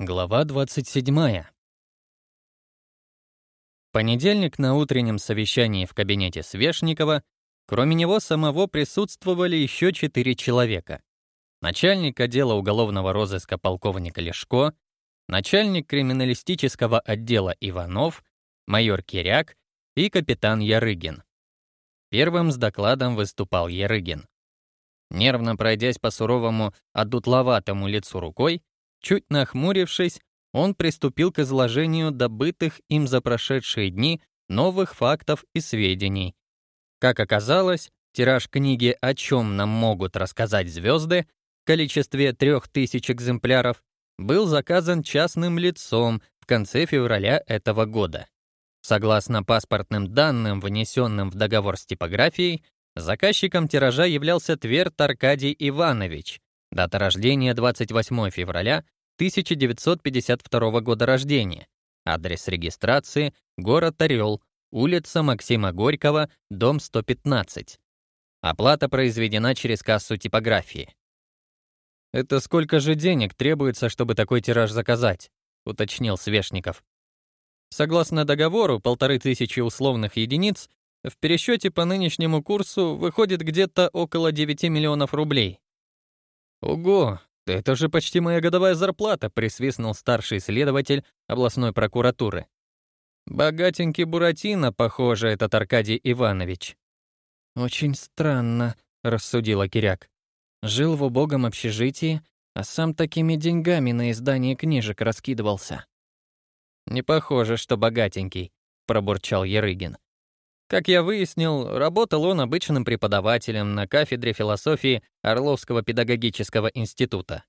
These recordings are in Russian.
Глава 27. Понедельник на утреннем совещании в кабинете Свешникова, кроме него самого присутствовали еще четыре человека. Начальник отдела уголовного розыска полковника Лешко, начальник криминалистического отдела Иванов, майор Киряк и капитан Ярыгин. Первым с докладом выступал Ярыгин. Нервно пройдясь по суровому, одутловатому лицу рукой, Чуть нахмурившись, он приступил к изложению добытых им за прошедшие дни новых фактов и сведений. Как оказалось, тираж книги «О чем нам могут рассказать звезды» в количестве 3000 экземпляров был заказан частным лицом в конце февраля этого года. Согласно паспортным данным, внесенным в договор с типографией, заказчиком тиража являлся Тверд Аркадий Иванович, Дата рождения 28 февраля 1952 года рождения. Адрес регистрации — город Орел, улица Максима Горького, дом 115. Оплата произведена через кассу типографии. «Это сколько же денег требуется, чтобы такой тираж заказать?» — уточнил Свешников. Согласно договору, полторы тысячи условных единиц в пересчете по нынешнему курсу выходит где-то около 9 миллионов рублей. «Ого, это же почти моя годовая зарплата», — присвистнул старший следователь областной прокуратуры. «Богатенький Буратино, похоже, этот Аркадий Иванович». «Очень странно», — рассудила Киряк. «Жил в убогом общежитии, а сам такими деньгами на издание книжек раскидывался». «Не похоже, что богатенький», — пробурчал Ерыгин. Как я выяснил, работал он обычным преподавателем на кафедре философии Орловского педагогического института.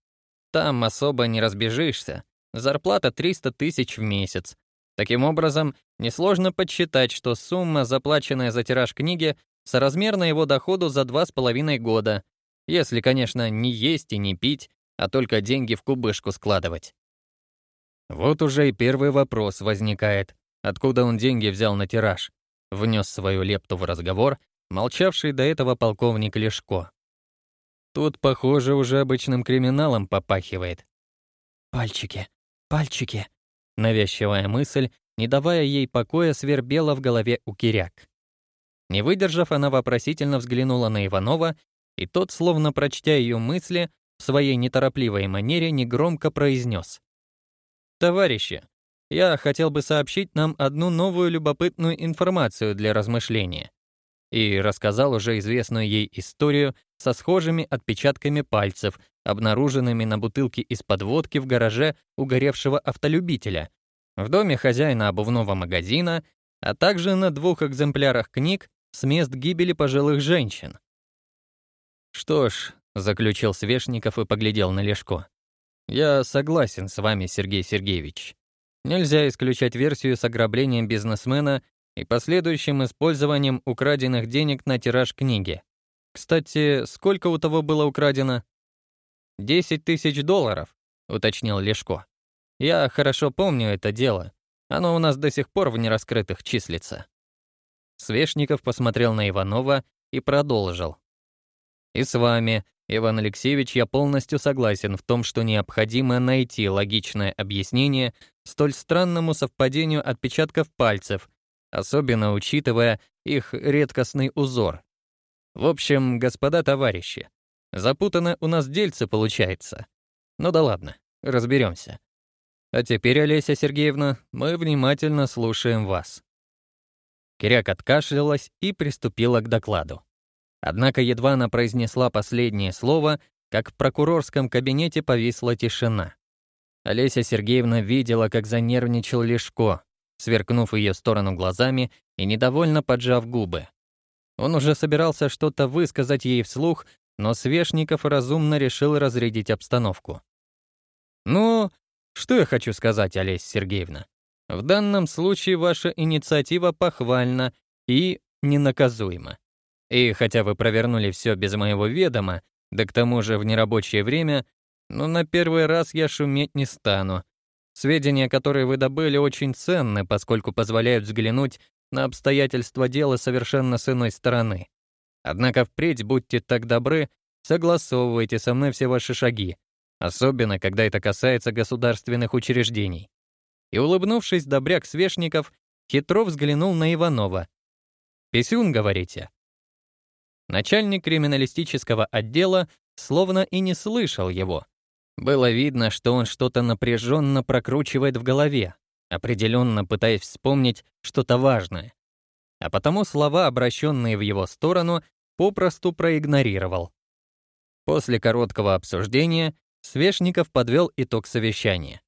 Там особо не разбежишься. Зарплата 300 тысяч в месяц. Таким образом, несложно подсчитать, что сумма, заплаченная за тираж книги, соразмерна его доходу за 2,5 года, если, конечно, не есть и не пить, а только деньги в кубышку складывать. Вот уже и первый вопрос возникает. Откуда он деньги взял на тираж? Внес свою лепту в разговор молчавший до этого полковник Лешко. Тут, похоже, уже обычным криминалом попахивает. «Пальчики, пальчики!» Навязчивая мысль, не давая ей покоя, свербела в голове у киряк. Не выдержав, она вопросительно взглянула на Иванова, и тот, словно прочтя ее мысли, в своей неторопливой манере негромко произнес. «Товарищи, я хотел бы сообщить нам одну новую любопытную информацию для размышления. И рассказал уже известную ей историю со схожими отпечатками пальцев, обнаруженными на бутылке из-под водки в гараже угоревшего автолюбителя, в доме хозяина обувного магазина, а также на двух экземплярах книг с мест гибели пожилых женщин. «Что ж», — заключил Свешников и поглядел на Лешко, — «я согласен с вами, Сергей Сергеевич. Нельзя исключать версию с ограблением бизнесмена и последующим использованием украденных денег на тираж книги. Кстати, сколько у того было украдено? 10 тысяч долларов, уточнил Лешко. Я хорошо помню это дело. Оно у нас до сих пор в нераскрытых числится. Свешников посмотрел на Иванова и продолжил. «И с вами, Иван Алексеевич, я полностью согласен в том, что необходимо найти логичное объяснение столь странному совпадению отпечатков пальцев, особенно учитывая их редкостный узор. В общем, господа товарищи, запутано у нас дельце получается. Ну да ладно, разберемся. А теперь, Олеся Сергеевна, мы внимательно слушаем вас. Киряк откашлялась и приступила к докладу. Однако едва она произнесла последнее слово, как в прокурорском кабинете повисла тишина. Олеся Сергеевна видела, как занервничал Лешко, сверкнув ее сторону глазами и недовольно поджав губы. Он уже собирался что-то высказать ей вслух, но Свешников разумно решил разрядить обстановку. «Ну, что я хочу сказать, Олеся Сергеевна? В данном случае ваша инициатива похвальна и ненаказуема. И хотя вы провернули все без моего ведома, да к тому же в нерабочее время, но на первый раз я шуметь не стану. Сведения, которые вы добыли, очень ценны, поскольку позволяют взглянуть на обстоятельства дела совершенно с иной стороны. Однако впредь будьте так добры, согласовывайте со мной все ваши шаги, особенно когда это касается государственных учреждений. И улыбнувшись, добряк Свешников хитро взглянул на Иванова. «Писюн, говорите?» Начальник криминалистического отдела словно и не слышал его. Было видно, что он что-то напряженно прокручивает в голове, определенно пытаясь вспомнить что-то важное. А потому слова, обращенные в его сторону, попросту проигнорировал. После короткого обсуждения Свешников подвел итог совещания.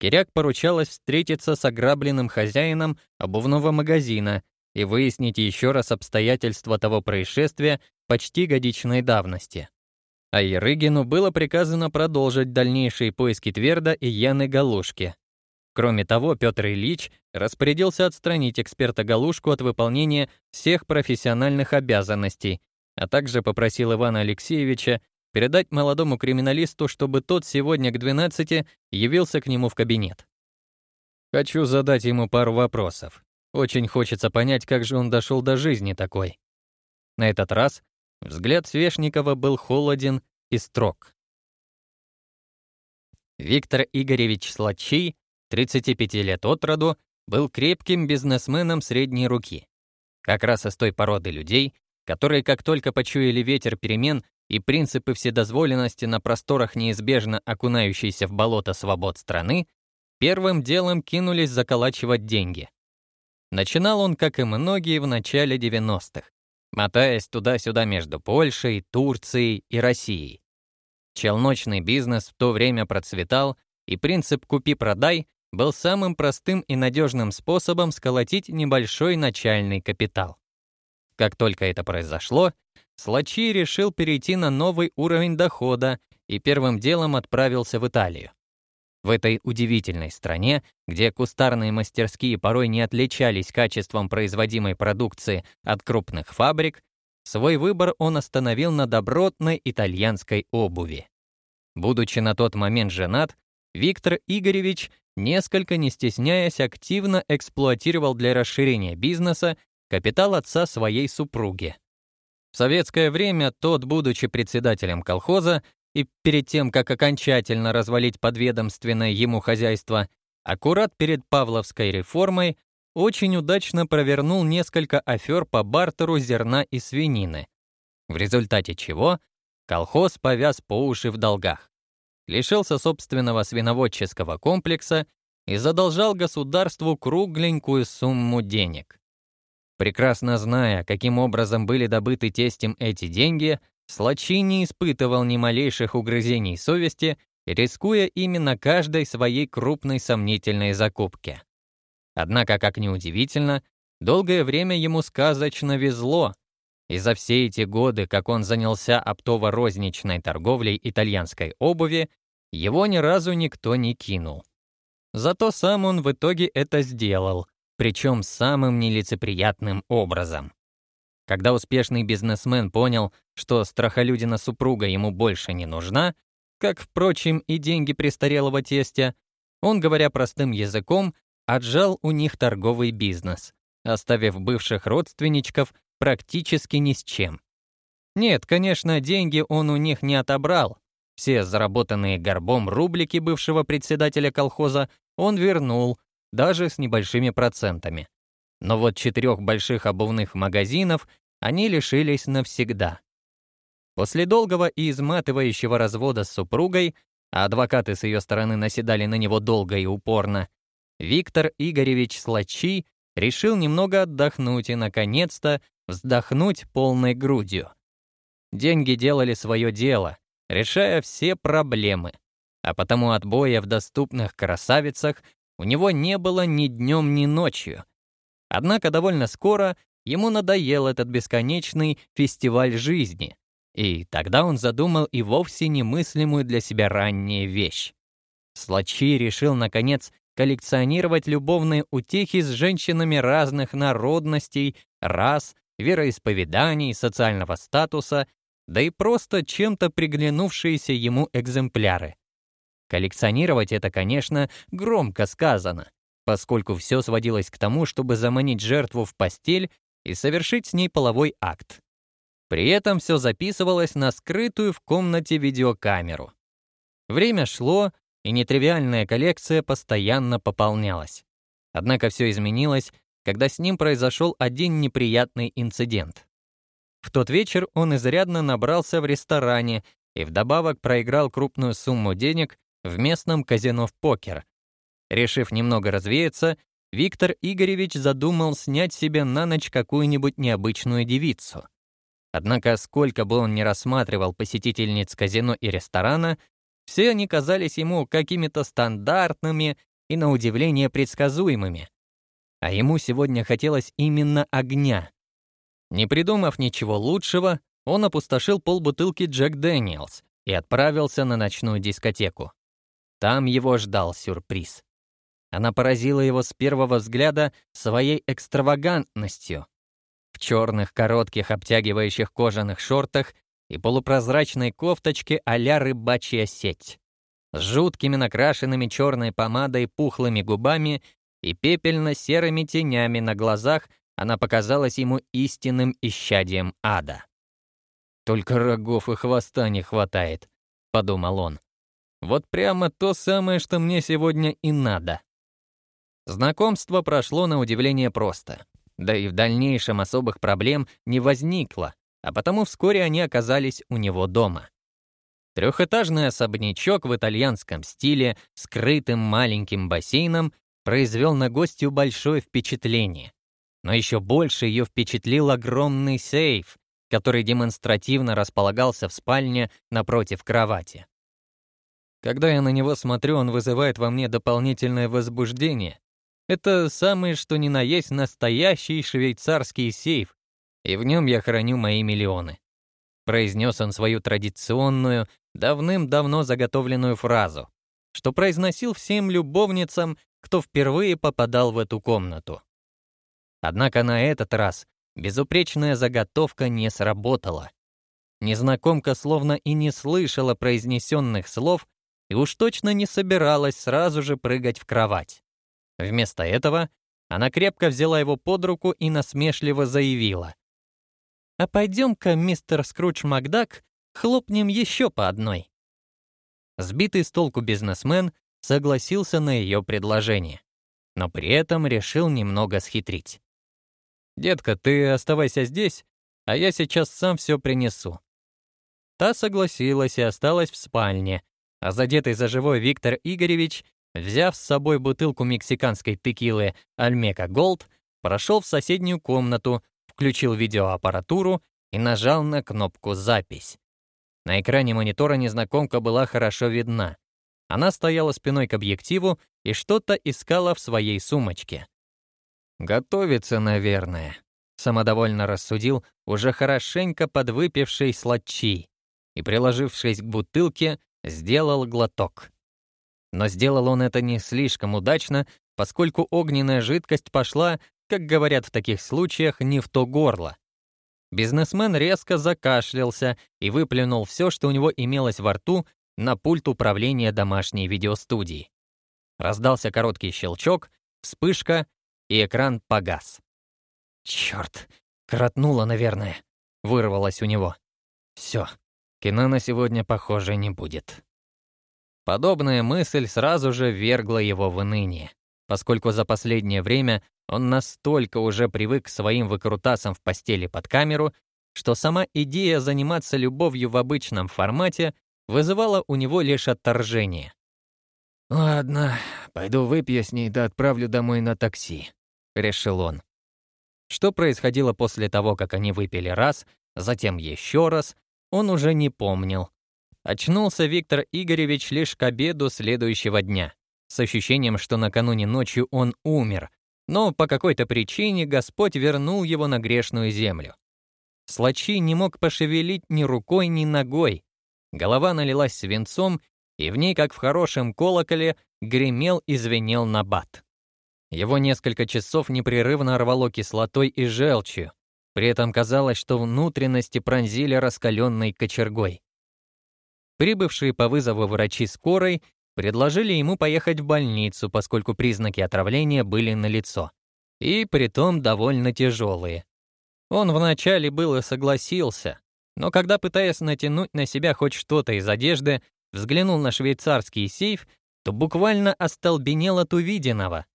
Киряк поручалось встретиться с ограбленным хозяином обувного магазина и выяснить еще раз обстоятельства того происшествия почти годичной давности а Ерыгину было приказано продолжить дальнейшие поиски Тверда и Яны Галушки. Кроме того, Петр Ильич распорядился отстранить эксперта Галушку от выполнения всех профессиональных обязанностей, а также попросил Ивана Алексеевича передать молодому криминалисту, чтобы тот сегодня к 12 явился к нему в кабинет. «Хочу задать ему пару вопросов. Очень хочется понять, как же он дошел до жизни такой». На этот раз Взгляд Свешникова был холоден и строг. Виктор Игоревич Слачий, 35 лет от роду, был крепким бизнесменом средней руки. Как раз из той породы людей, которые как только почуяли ветер перемен и принципы вседозволенности на просторах неизбежно окунающейся в болото свобод страны, первым делом кинулись заколачивать деньги. Начинал он, как и многие, в начале 90-х мотаясь туда-сюда между Польшей, Турцией и Россией. Челночный бизнес в то время процветал, и принцип «купи-продай» был самым простым и надежным способом сколотить небольшой начальный капитал. Как только это произошло, Слачи решил перейти на новый уровень дохода и первым делом отправился в Италию. В этой удивительной стране, где кустарные мастерские порой не отличались качеством производимой продукции от крупных фабрик, свой выбор он остановил на добротной итальянской обуви. Будучи на тот момент женат, Виктор Игоревич, несколько не стесняясь, активно эксплуатировал для расширения бизнеса капитал отца своей супруги. В советское время тот, будучи председателем колхоза, и перед тем, как окончательно развалить подведомственное ему хозяйство, аккурат перед Павловской реформой очень удачно провернул несколько афер по бартеру зерна и свинины, в результате чего колхоз повяз по уши в долгах, лишился собственного свиноводческого комплекса и задолжал государству кругленькую сумму денег. Прекрасно зная, каким образом были добыты тестем эти деньги, Слачи не испытывал ни малейших угрызений совести, рискуя именно каждой своей крупной сомнительной закупке. Однако, как ни удивительно, долгое время ему сказочно везло, и за все эти годы, как он занялся оптово-розничной торговлей итальянской обуви, его ни разу никто не кинул. Зато сам он в итоге это сделал, причем самым нелицеприятным образом. Когда успешный бизнесмен понял, что страхолюдина супруга ему больше не нужна, как, впрочем, и деньги престарелого тестя, он, говоря простым языком, отжал у них торговый бизнес, оставив бывших родственничков практически ни с чем. Нет, конечно, деньги он у них не отобрал. Все заработанные горбом рублики бывшего председателя колхоза он вернул, даже с небольшими процентами. Но вот четырех больших обувных магазинов они лишились навсегда. После долгого и изматывающего развода с супругой, а адвокаты с ее стороны наседали на него долго и упорно, Виктор Игоревич Слачи решил немного отдохнуть и, наконец-то, вздохнуть полной грудью. Деньги делали свое дело, решая все проблемы, а потому отбоя в доступных красавицах у него не было ни днем, ни ночью. Однако довольно скоро Ему надоел этот бесконечный фестиваль жизни. И тогда он задумал и вовсе немыслимую для себя раннюю вещь. Слачи решил, наконец, коллекционировать любовные утехи с женщинами разных народностей, рас, вероисповеданий, социального статуса, да и просто чем-то приглянувшиеся ему экземпляры. Коллекционировать это, конечно, громко сказано, поскольку все сводилось к тому, чтобы заманить жертву в постель и совершить с ней половой акт. При этом все записывалось на скрытую в комнате видеокамеру. Время шло, и нетривиальная коллекция постоянно пополнялась. Однако все изменилось, когда с ним произошел один неприятный инцидент. В тот вечер он изрядно набрался в ресторане и вдобавок проиграл крупную сумму денег в местном казино в покер. Решив немного развеяться, Виктор Игоревич задумал снять себе на ночь какую-нибудь необычную девицу. Однако, сколько бы он ни рассматривал посетительниц казино и ресторана, все они казались ему какими-то стандартными и, на удивление, предсказуемыми. А ему сегодня хотелось именно огня. Не придумав ничего лучшего, он опустошил полбутылки Джек Дэниелс и отправился на ночную дискотеку. Там его ждал сюрприз. Она поразила его с первого взгляда своей экстравагантностью. В черных, коротких, обтягивающих кожаных шортах и полупрозрачной кофточке а-ля рыбачья сеть. С жуткими накрашенными черной помадой пухлыми губами и пепельно-серыми тенями на глазах она показалась ему истинным исчадием ада. «Только рогов и хвоста не хватает», — подумал он. «Вот прямо то самое, что мне сегодня и надо». Знакомство прошло на удивление просто. Да и в дальнейшем особых проблем не возникло, а потому вскоре они оказались у него дома. Трехэтажный особнячок в итальянском стиле, скрытым маленьким бассейном, произвел на гостью большое впечатление. Но еще больше ее впечатлил огромный сейф, который демонстративно располагался в спальне напротив кровати. Когда я на него смотрю, он вызывает во мне дополнительное возбуждение, это самое что ни на есть настоящий швейцарский сейф, и в нем я храню мои миллионы. Произнес он свою традиционную, давным-давно заготовленную фразу, что произносил всем любовницам, кто впервые попадал в эту комнату. Однако на этот раз безупречная заготовка не сработала. Незнакомка словно и не слышала произнесенных слов и уж точно не собиралась сразу же прыгать в кровать. Вместо этого она крепко взяла его под руку и насмешливо заявила. «А пойдем-ка, мистер Скруч Макдак, хлопнем еще по одной». Сбитый с толку бизнесмен согласился на ее предложение, но при этом решил немного схитрить. «Детка, ты оставайся здесь, а я сейчас сам все принесу». Та согласилась и осталась в спальне, а задетый за живой Виктор Игоревич Взяв с собой бутылку мексиканской текилы «Альмека Голд», прошел в соседнюю комнату, включил видеоаппаратуру и нажал на кнопку «Запись». На экране монитора незнакомка была хорошо видна. Она стояла спиной к объективу и что-то искала в своей сумочке. «Готовится, наверное», — самодовольно рассудил уже хорошенько подвыпивший сладчий и, приложившись к бутылке, сделал глоток. Но сделал он это не слишком удачно, поскольку огненная жидкость пошла, как говорят в таких случаях, не в то горло. Бизнесмен резко закашлялся и выплюнул все, что у него имелось во рту, на пульт управления домашней видеостудии. Раздался короткий щелчок, вспышка, и экран погас. Черт, кротнуло, наверное», — вырвалось у него. Все, кино на сегодня, похоже, не будет». Подобная мысль сразу же вергла его в уныние, поскольку за последнее время он настолько уже привык к своим выкрутасам в постели под камеру, что сама идея заниматься любовью в обычном формате вызывала у него лишь отторжение. «Ладно, пойду выпью с ней да отправлю домой на такси», — решил он. Что происходило после того, как они выпили раз, затем еще раз, он уже не помнил, Очнулся Виктор Игоревич лишь к обеду следующего дня, с ощущением, что накануне ночью он умер, но по какой-то причине Господь вернул его на грешную землю. Слачи не мог пошевелить ни рукой, ни ногой. Голова налилась свинцом, и в ней, как в хорошем колоколе, гремел и звенел набат. Его несколько часов непрерывно рвало кислотой и желчью. При этом казалось, что внутренности пронзили раскаленной кочергой. Прибывшие по вызову врачи скорой предложили ему поехать в больницу, поскольку признаки отравления были налицо. И притом довольно тяжелые. Он вначале было согласился, но когда, пытаясь натянуть на себя хоть что-то из одежды, взглянул на швейцарский сейф, то буквально остолбенел от увиденного.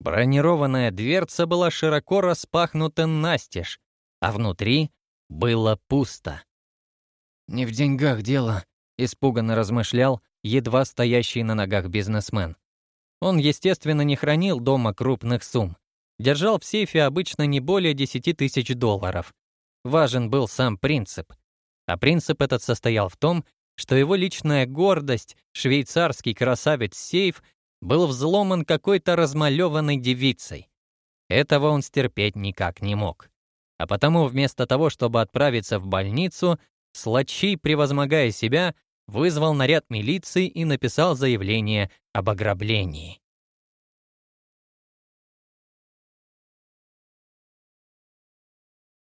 Бронированная дверца была широко распахнута настежь, а внутри было пусто. «Не в деньгах дело», Испуганно размышлял едва стоящий на ногах бизнесмен. Он, естественно, не хранил дома крупных сумм. Держал в сейфе обычно не более 10 тысяч долларов. Важен был сам принцип. А принцип этот состоял в том, что его личная гордость, швейцарский красавец-сейф, был взломан какой-то размалеванной девицей. Этого он стерпеть никак не мог. А потому вместо того, чтобы отправиться в больницу, Слачей, превозмогая себя, вызвал наряд милиции и написал заявление об ограблении.